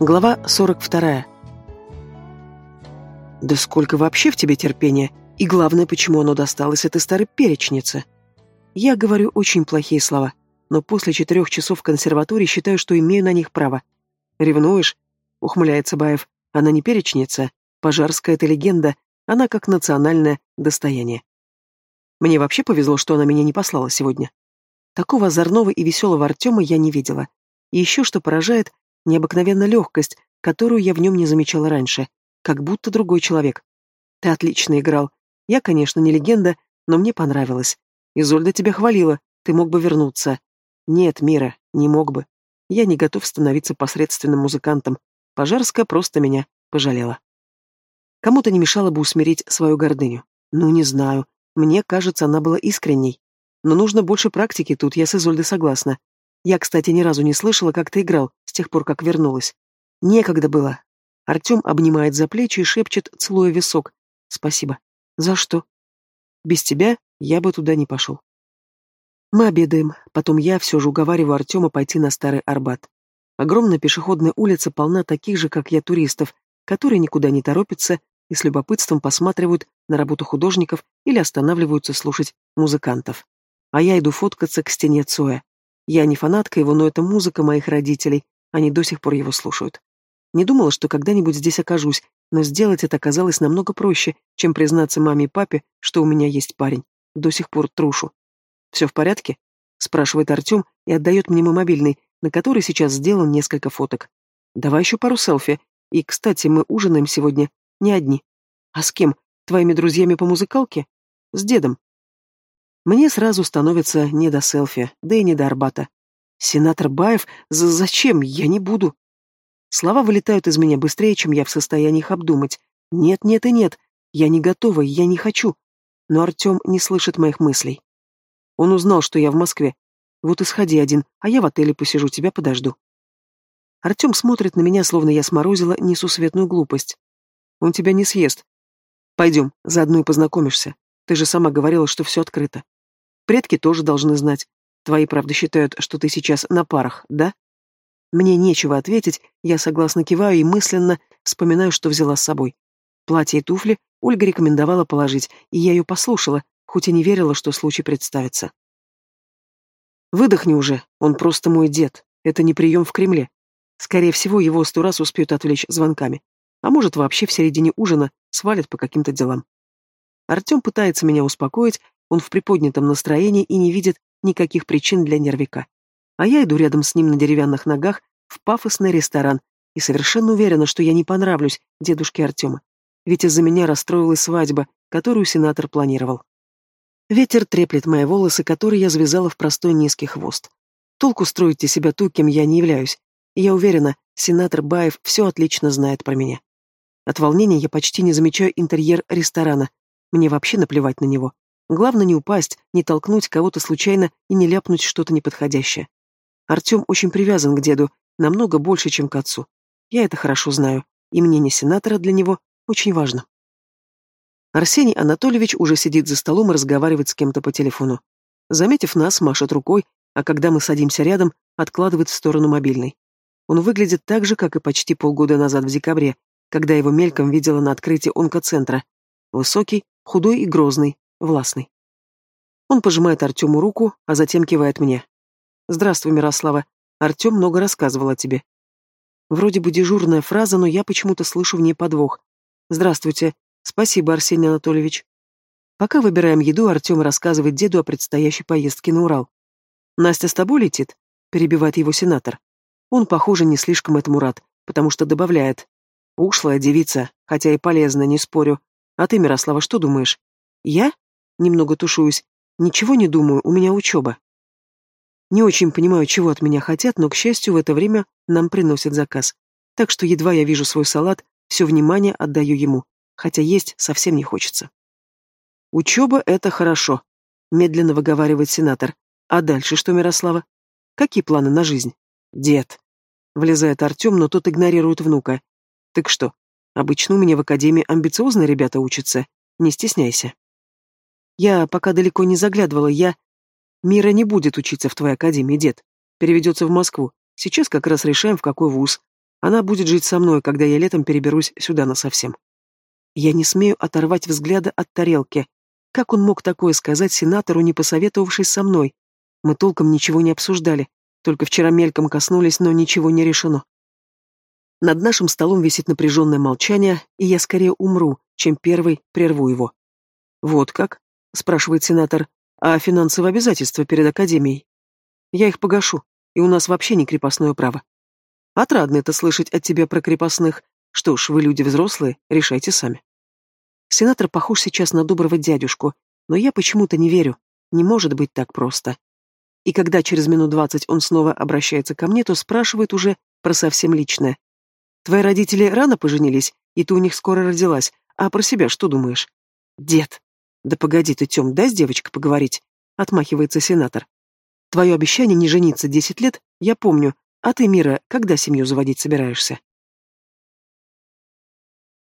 Глава 42. Да сколько вообще в тебе терпения? И главное, почему оно досталось этой старой перечнице? Я говорю очень плохие слова, но после четырех часов в консерватории считаю, что имею на них право. Ревнуешь? Ухмыляется Баев. Она не перечница. Пожарская это легенда. Она как национальное достояние. Мне вообще повезло, что она меня не послала сегодня. Такого озорного и веселого Артема я не видела. И еще что поражает, необыкновенная легкость, которую я в нем не замечала раньше, как будто другой человек. Ты отлично играл. Я, конечно, не легенда, но мне понравилось. Изольда тебя хвалила, ты мог бы вернуться. Нет, Мира, не мог бы. Я не готов становиться посредственным музыкантом. Пожарская просто меня пожалела. Кому-то не мешало бы усмирить свою гордыню. Ну, не знаю. Мне кажется, она была искренней. Но нужно больше практики, тут я с Изольдой согласна. Я, кстати, ни разу не слышала, как ты играл, с тех пор, как вернулась. Некогда было. Артем обнимает за плечи и шепчет, целуя висок. Спасибо. За что? Без тебя я бы туда не пошел. Мы обедаем, потом я все же уговариваю Артема пойти на Старый Арбат. Огромная пешеходная улица полна таких же, как я, туристов, которые никуда не торопятся и с любопытством посматривают на работу художников или останавливаются слушать музыкантов. А я иду фоткаться к стене Цоя. Я не фанатка его, но это музыка моих родителей, они до сих пор его слушают. Не думала, что когда-нибудь здесь окажусь, но сделать это оказалось намного проще, чем признаться маме и папе, что у меня есть парень. До сих пор трушу. «Все в порядке?» — спрашивает Артем и отдает мне мой мобильный, на который сейчас сделан несколько фоток. «Давай еще пару селфи. И, кстати, мы ужинаем сегодня не одни. А с кем? Твоими друзьями по музыкалке? С дедом. Мне сразу становится не до селфи, да и не до Арбата. Сенатор Баев, зачем? Я не буду. Слова вылетают из меня быстрее, чем я в состоянии их обдумать. Нет, нет и нет. Я не готова, я не хочу. Но Артем не слышит моих мыслей. Он узнал, что я в Москве. Вот и сходи один, а я в отеле посижу, тебя подожду. Артем смотрит на меня, словно я сморозила несусветную глупость. Он тебя не съест. Пойдем, заодно и познакомишься. Ты же сама говорила, что все открыто. Предки тоже должны знать. Твои, правда, считают, что ты сейчас на парах, да? Мне нечего ответить, я согласно киваю и мысленно вспоминаю, что взяла с собой. Платье и туфли Ольга рекомендовала положить, и я ее послушала, хоть и не верила, что случай представится. Выдохни уже, он просто мой дед. Это не прием в Кремле. Скорее всего, его сто раз успеют отвлечь звонками. А может, вообще в середине ужина свалят по каким-то делам. Артем пытается меня успокоить, он в приподнятом настроении и не видит никаких причин для нервика. А я иду рядом с ним на деревянных ногах в пафосный ресторан и совершенно уверена, что я не понравлюсь дедушке Артема. Ведь из-за меня расстроилась свадьба, которую сенатор планировал. Ветер треплет мои волосы, которые я завязала в простой низкий хвост. Толку строить из себя ту, кем я не являюсь. И я уверена, сенатор Баев все отлично знает про меня. От волнения я почти не замечаю интерьер ресторана, мне вообще наплевать на него. Главное не упасть, не толкнуть кого-то случайно и не ляпнуть что-то неподходящее. Артем очень привязан к деду, намного больше, чем к отцу. Я это хорошо знаю, и мнение сенатора для него очень важно. Арсений Анатольевич уже сидит за столом и разговаривает с кем-то по телефону. Заметив нас, машет рукой, а когда мы садимся рядом, откладывает в сторону мобильный. Он выглядит так же, как и почти полгода назад в декабре, когда его мельком видела на открытии онкоцентра. Высокий, худой и грозный, властный. Он пожимает Артему руку, а затем кивает мне. «Здравствуй, Мирослава. Артем много рассказывал о тебе». Вроде бы дежурная фраза, но я почему-то слышу в ней подвох. «Здравствуйте. Спасибо, Арсений Анатольевич». Пока выбираем еду, Артем рассказывает деду о предстоящей поездке на Урал. «Настя с тобой летит?» — перебивает его сенатор. Он, похоже, не слишком этому рад, потому что добавляет. «Ушлая девица, хотя и полезная, не спорю, а ты, Мирослава, что думаешь? Я? Немного тушуюсь. Ничего не думаю, у меня учеба. Не очень понимаю, чего от меня хотят, но, к счастью, в это время нам приносят заказ. Так что едва я вижу свой салат, все внимание отдаю ему, хотя есть совсем не хочется. «Учеба — это хорошо», — медленно выговаривает сенатор. «А дальше что, Мирослава? Какие планы на жизнь?» «Дед». Влезает Артем, но тот игнорирует внука. «Так что, Обычно у меня в академии амбициозные ребята учатся. Не стесняйся. Я пока далеко не заглядывала, я... Мира не будет учиться в твоей академии, дед. Переведется в Москву. Сейчас как раз решаем, в какой вуз. Она будет жить со мной, когда я летом переберусь сюда насовсем. Я не смею оторвать взгляда от тарелки. Как он мог такое сказать сенатору, не посоветовавшись со мной? Мы толком ничего не обсуждали, только вчера мельком коснулись, но ничего не решено. Над нашим столом висит напряженное молчание, и я скорее умру, чем первый прерву его. «Вот как?» — спрашивает сенатор. «А финансовые обязательства перед Академией?» «Я их погашу, и у нас вообще не крепостное право». «Отрадно это слышать от тебя про крепостных. Что ж, вы люди взрослые, решайте сами». Сенатор похож сейчас на доброго дядюшку, но я почему-то не верю. Не может быть так просто. И когда через минут двадцать он снова обращается ко мне, то спрашивает уже про совсем личное. «Твои родители рано поженились, и ты у них скоро родилась, а про себя что думаешь?» «Дед!» «Да погоди ты, Тем, дай с девочкой поговорить», — отмахивается сенатор. «Твое обещание не жениться десять лет, я помню, а ты, Мира, когда семью заводить собираешься?»